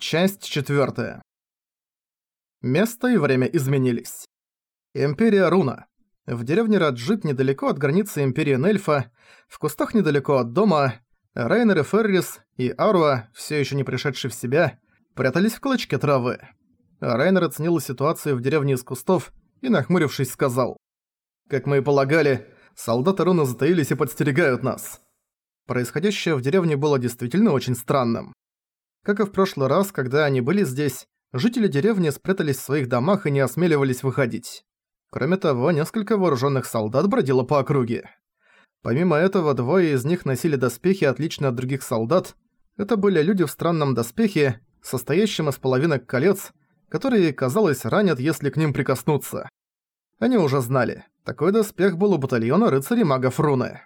Часть 4. Место и время изменились. Империя Руна. В деревне Раджит недалеко от границы Империи Нельфа, в кустах недалеко от дома, Рейнер и Феррис и Аруа, все еще не пришедшие в себя, прятались в клочке травы. Рейнер оценил ситуацию в деревне из кустов и, нахмурившись, сказал. «Как мы и полагали, солдаты Руна затаились и подстерегают нас». Происходящее в деревне было действительно очень странным. Как и в прошлый раз, когда они были здесь, жители деревни спрятались в своих домах и не осмеливались выходить. Кроме того, несколько вооруженных солдат бродило по округе. Помимо этого, двое из них носили доспехи, отличные от других солдат. Это были люди в странном доспехе, состоящем из половинок колец, которые, казалось, ранят, если к ним прикоснуться. Они уже знали, такой доспех был у батальона рыцарей магов Руны.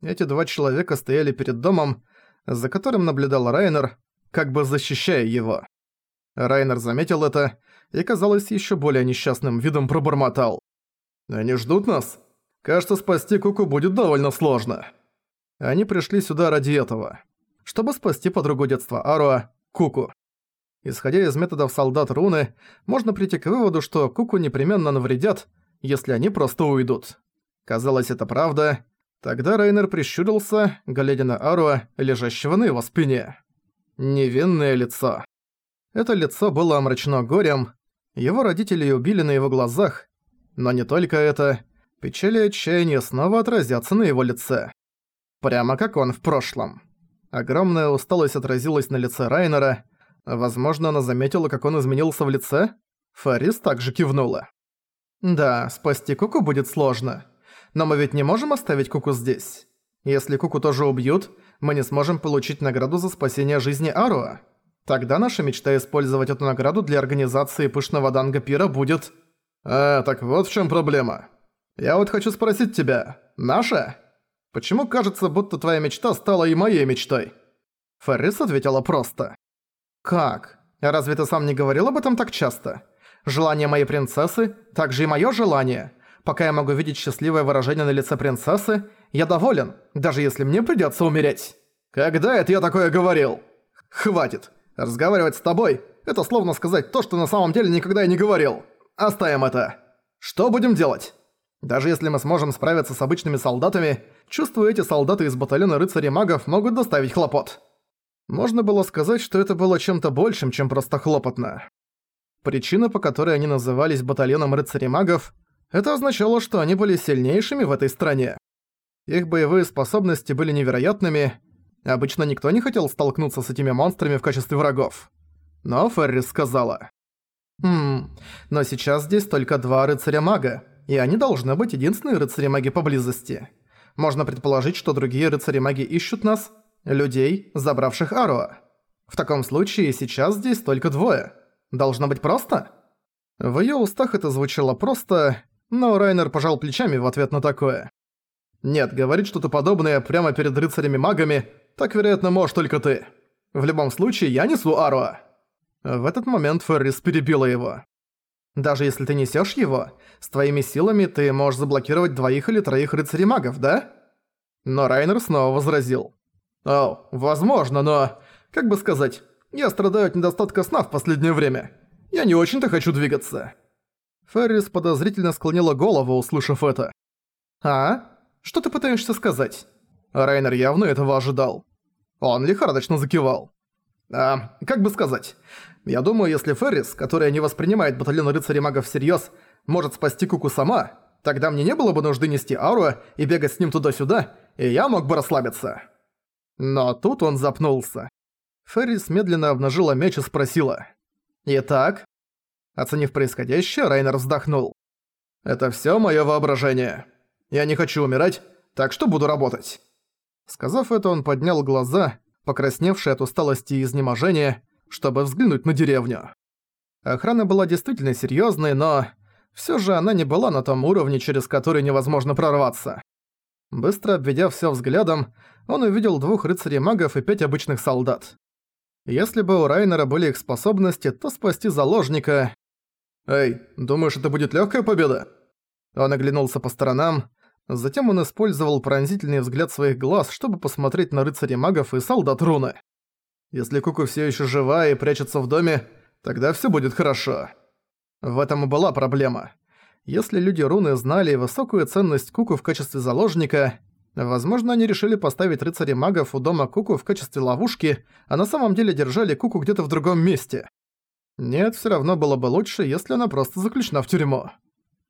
Эти два человека стояли перед домом, за которым наблюдал Райнер, как бы защищая его. Райнер заметил это и, казалось, еще более несчастным видом пробормотал. «Они ждут нас? Кажется, спасти Куку будет довольно сложно». Они пришли сюда ради этого. Чтобы спасти подругу детства Аруа, Куку. Исходя из методов солдат руны, можно прийти к выводу, что Куку непременно навредят, если они просто уйдут. Казалось, это правда. Тогда Райнер прищурился, глядя на Аруа, лежащего на его спине. Невинное лицо. Это лицо было омрачено горем, его родители убили на его глазах, но не только это, печаль и отчаяние снова отразятся на его лице. Прямо как он в прошлом. Огромная усталость отразилась на лице Райнера, возможно, она заметила, как он изменился в лице? Фарис также кивнула. «Да, спасти Куку будет сложно. Но мы ведь не можем оставить Куку здесь. Если Куку тоже убьют, мы не сможем получить награду за спасение жизни Аруа. Тогда наша мечта использовать эту награду для организации пышного данга пира будет... А, так вот в чем проблема. Я вот хочу спросить тебя, наша? Почему кажется, будто твоя мечта стала и моей мечтой? Феррис ответила просто. Как? Разве ты сам не говорил об этом так часто? Желание моей принцессы, также и мое желание. Пока я могу видеть счастливое выражение на лице принцессы, я доволен, даже если мне придётся умереть. Когда это я такое говорил? Хватит. Разговаривать с тобой – это словно сказать то, что на самом деле никогда и не говорил. Оставим это. Что будем делать? Даже если мы сможем справиться с обычными солдатами, чувствую, эти солдаты из батальона рыцарей-магов могут доставить хлопот. Можно было сказать, что это было чем-то большим, чем просто хлопотно. Причина, по которой они назывались батальоном рыцарей-магов, это означало, что они были сильнейшими в этой стране. Их боевые способности были невероятными. Обычно никто не хотел столкнуться с этими монстрами в качестве врагов. Но Феррис сказала. «Хм, но сейчас здесь только два рыцаря-мага, и они должны быть единственные рыцари-маги поблизости. Можно предположить, что другие рыцари-маги ищут нас, людей, забравших Аруа. В таком случае сейчас здесь только двое. Должно быть просто?» В её устах это звучало просто, но Райнер пожал плечами в ответ на такое. Нет, говорить что-то подобное прямо перед рыцарями-магами, так, вероятно, можешь только ты. В любом случае, я несу Аруа». В этот момент Феррис перебила его. «Даже если ты несешь его, с твоими силами ты можешь заблокировать двоих или троих рыцарей-магов, да?» Но Райнер снова возразил. «О, возможно, но... Как бы сказать, я страдаю от недостатка сна в последнее время. Я не очень-то хочу двигаться». Феррис подозрительно склонила голову, услышав это. «А? Что ты пытаешься сказать?» Райнер явно этого ожидал. Он лихорадочно закивал. «А, как бы сказать? Я думаю, если Феррис, которая не воспринимает батальон рыцарей-магов всерьёз, может спасти Куку сама, тогда мне не было бы нужды нести Ауру и бегать с ним туда-сюда, и я мог бы расслабиться». Но тут он запнулся. Феррис медленно обнажила меч и спросила. «Итак?» Оценив происходящее, Райнер вздохнул. «Это всё моё воображение. Я не хочу умирать, так что буду работать». Сказав это, он поднял глаза, покрасневшие от усталости и изнеможения, чтобы взглянуть на деревню. Охрана была действительно серьёзной, но всё же она не была на том уровне, через который невозможно прорваться. Быстро обведя всё взглядом, он увидел двух рыцарей-магов и пять обычных солдат. Если бы у Райнера были их способности, то спасти заложника... «Эй, думаешь, это будет лёгкая победа?» Он оглянулся по сторонам, Затем он использовал пронзительный взгляд своих глаз, чтобы посмотреть на рыцарей магов и солдат руны. Если Куку все еще жива и прячется в доме, тогда все будет хорошо. В этом и была проблема. Если люди руны знали высокую ценность Куку в качестве заложника, возможно, они решили поставить рыцарей магов у дома Куку в качестве ловушки, а на самом деле держали Куку где-то в другом месте. Нет, все равно было бы лучше, если она просто заключена в тюрьму.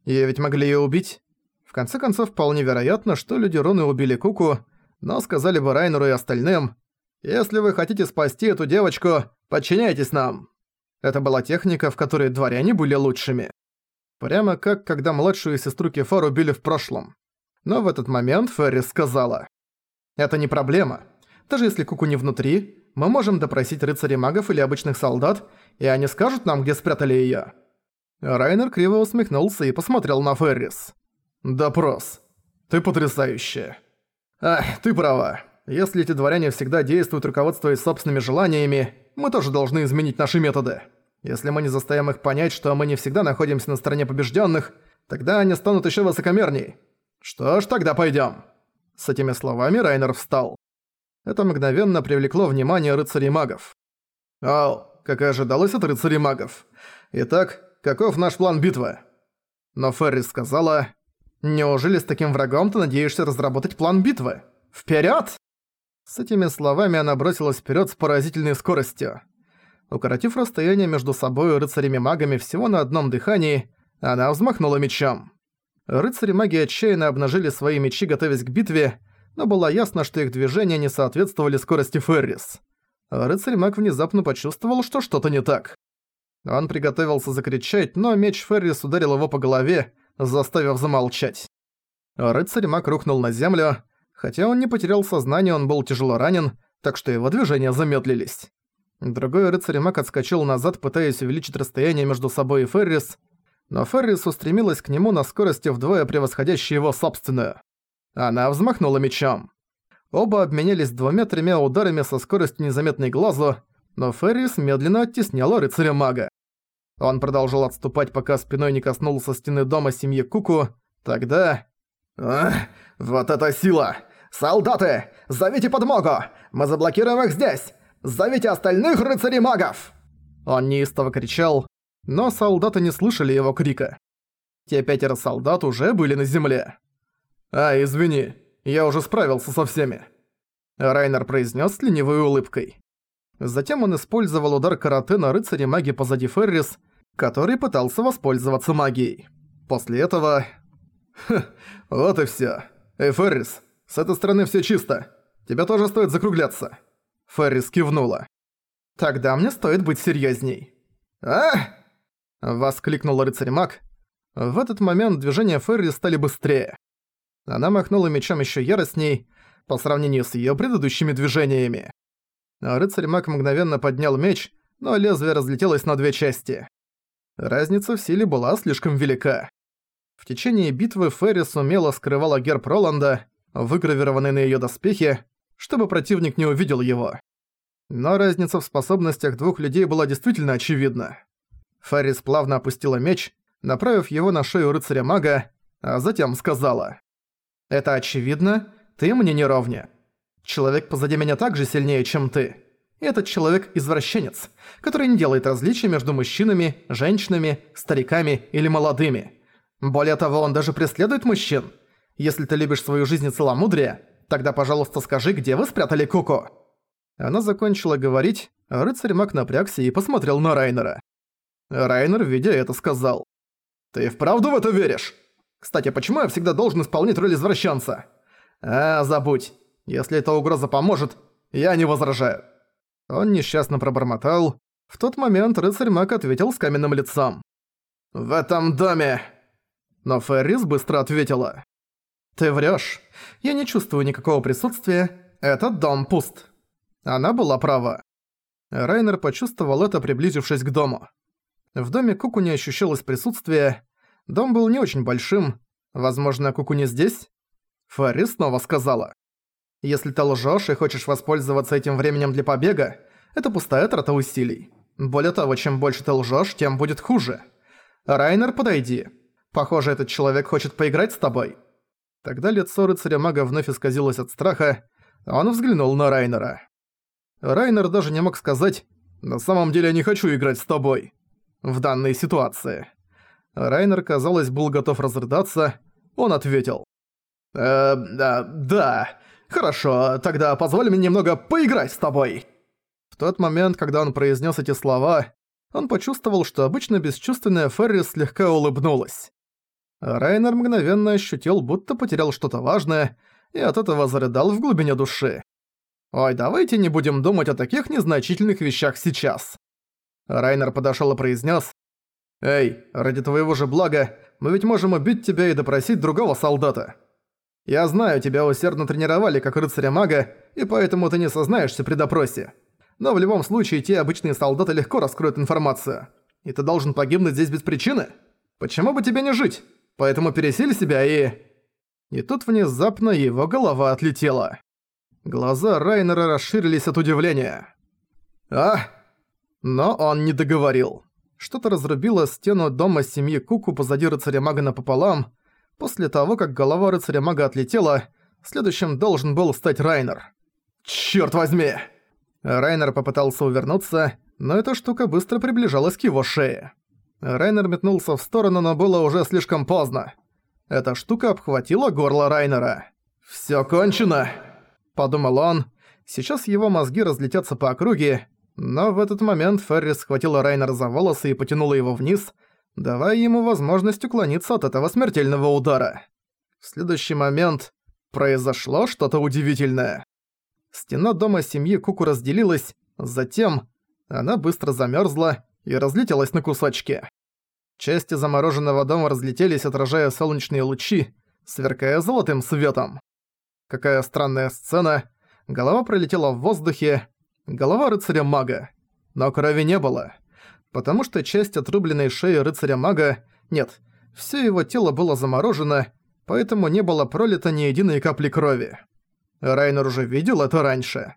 Её ведь могли её убить. В конце концов, вполне вероятно, что люди руны убили Куку, но сказали бы Райнеру и остальным, «Если вы хотите спасти эту девочку, подчиняйтесь нам». Это была техника, в которой дворяне были лучшими. Прямо как когда младшую сестру Кефар убили в прошлом. Но в этот момент Феррис сказала. «Это не проблема. Даже если Куку не внутри, мы можем допросить рыцарей магов или обычных солдат, и они скажут нам, где спрятали её». Райнер криво усмехнулся и посмотрел на Феррис. «Допрос. Ты потрясающая». «Ах, ты права. Если эти дворяне всегда действуют, руководствуясь собственными желаниями, мы тоже должны изменить наши методы. Если мы не заставим их понять, что мы не всегда находимся на стороне побежденных, тогда они станут еще высокомерней. Что ж, тогда пойдем. С этими словами Райнер встал. Это мгновенно привлекло внимание рыцарей-магов. «Ау, как и ожидалось от рыцарей-магов. Итак, каков наш план битвы?» Но Феррис сказала, «Неужели с таким врагом ты надеешься разработать план битвы? Вперед! С этими словами она бросилась вперед с поразительной скоростью. Укоротив расстояние между собой и рыцарями-магами всего на одном дыхании, она взмахнула мечом. Рыцари-маги отчаянно обнажили свои мечи, готовясь к битве, но было ясно, что их движения не соответствовали скорости Феррис. Рыцарь-маг внезапно почувствовал, что что-то не так. Он приготовился закричать, но меч Феррис ударил его по голове, заставив замолчать. Рыцарь-маг рухнул на землю, Хотя он не потерял сознание, он был тяжело ранен, так что его движения замедлились. Другой рыцарь-маг отскочил назад, пытаясь увеличить расстояние между собой и Феррис, но Феррис устремилась к нему на скорости вдвое превосходящей его собственную. Она взмахнула мечом. Оба обменялись двумя-тремя ударами со скоростью незаметной глазу, но Феррис медленно оттесняла рыцаря-мага. Он продолжил отступать, пока спиной не коснулся стены дома семьи Куку. Тогда... «Ах, вот это сила! «Солдаты! Зовите подмогу! Мы заблокируем их здесь! Зовите остальных рыцарей-магов!» Он неистово кричал, но солдаты не слышали его крика. Те пятеро солдат уже были на земле. «А, извини, я уже справился со всеми», — Райнер произнес с ленивой улыбкой. Затем он использовал удар карате на рыцаре маги позади Феррис, который пытался воспользоваться магией. После этого... Ха, вот и всё. Эй, Феррис, с этой стороны все чисто. Тебе тоже стоит закругляться». Феррис кивнула. «Тогда мне стоит быть серьезней. «А!» – воскликнул рыцарь-маг. В этот момент движения Феррис стали быстрее. Она махнула мечом еще яростней по сравнению с ее предыдущими движениями. Рыцарь-маг мгновенно поднял меч, но лезвие разлетелось на две части. Разница в силе была слишком велика. В течение битвы Феррис умело скрывала герб Роланда, выгравированный на её доспехе, чтобы противник не увидел его. Но разница в способностях двух людей была действительно очевидна. Феррис плавно опустила меч, направив его на шею рыцаря-мага, а затем сказала. «Это очевидно, ты мне не ровня. Человек позади меня также сильнее, чем ты. Этот человек – извращенец, который не делает различий между мужчинами, женщинами, стариками или молодыми. Более того, он даже преследует мужчин. Если ты любишь свою жизнь и целомудрие, тогда, пожалуйста, скажи, где вы спрятали Куку?» Она закончила говорить, а рыцарь Мак напрягся и посмотрел на Райнера. Райнер, видя это, сказал. «Ты вправду в это веришь? Кстати, почему я всегда должен исполнять роль извращенца?» «А, забудь. Если эта угроза поможет, я не возражаю». Он несчастно пробормотал. В тот момент рыцарь Мак ответил с каменным лицом. «В этом доме!» Но Феррис быстро ответила. «Ты врёшь. Я не чувствую никакого присутствия. Этот дом пуст». Она была права. Райнер почувствовал это, приблизившись к дому. В доме Куку не ощущалось присутствия. Дом был не очень большим. Возможно, Куку не здесь? Фари снова сказала. «Если ты лжёшь и хочешь воспользоваться этим временем для побега, это пустая трата усилий. Более того, чем больше ты лжёшь, тем будет хуже. Райнер, подойди. Похоже, этот человек хочет поиграть с тобой». Тогда лицо рыцаря-мага вновь исказилось от страха, он взглянул на Райнера. Райнер даже не мог сказать «На самом деле я не хочу играть с тобой» в данной ситуации. Райнер, казалось, был готов разрыдаться. Он ответил. «Э, да, да. Хорошо, тогда позволь мне немного поиграть с тобой». В тот момент, когда он произнес эти слова, он почувствовал, что обычно бесчувственная Феррис слегка улыбнулась. Райнер мгновенно ощутил, будто потерял что-то важное, и от этого зарыдал в глубине души. «Ой, давайте не будем думать о таких незначительных вещах сейчас». Райнер подошёл и произнес: «Эй, ради твоего же блага, мы ведь можем убить тебя и допросить другого солдата. Я знаю, тебя усердно тренировали как рыцаря-мага, и поэтому ты не сознаешься при допросе. Но в любом случае, те обычные солдаты легко раскроют информацию. И ты должен погибнуть здесь без причины? Почему бы тебе не жить? Поэтому пересиль себя и...» И тут внезапно его голова отлетела. Глаза Райнера расширились от удивления. «А?» Но он не договорил. Что-то разрубило стену дома семьи Куку позади рыцаря-мага напополам. После того, как голова рыцаря-мага отлетела, следующим должен был стать Райнер. «Чёрт возьми!» Райнер попытался увернуться, но эта штука быстро приближалась к его шее. Райнер метнулся в сторону, но было уже слишком поздно. Эта штука обхватила горло Райнера. «Всё кончено!» – подумал он. Сейчас его мозги разлетятся по округе, но в этот момент Феррис схватила Райнера за волосы и потянула его вниз, давая ему возможность уклониться от этого смертельного удара. В следующий момент произошло что-то удивительное. Стена дома семьи Куку разделилась, затем она быстро замерзла и разлетелась на кусочки. Части замороженного дома разлетелись, отражая солнечные лучи, сверкая золотым светом. Какая странная сцена. Голова пролетела в воздухе, голова рыцаря-мага. Но крови не было. Потому что часть отрубленной шеи рыцаря-мага... Нет, все его тело было заморожено, поэтому не было пролито ни единой капли крови. Райнер уже видел это раньше.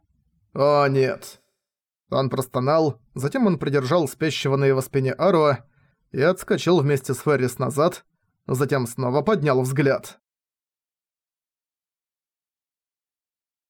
«О, нет». Он простонал, затем он придержал спящего на его спине Аруа и отскочил вместе с Феррис назад, затем снова поднял взгляд.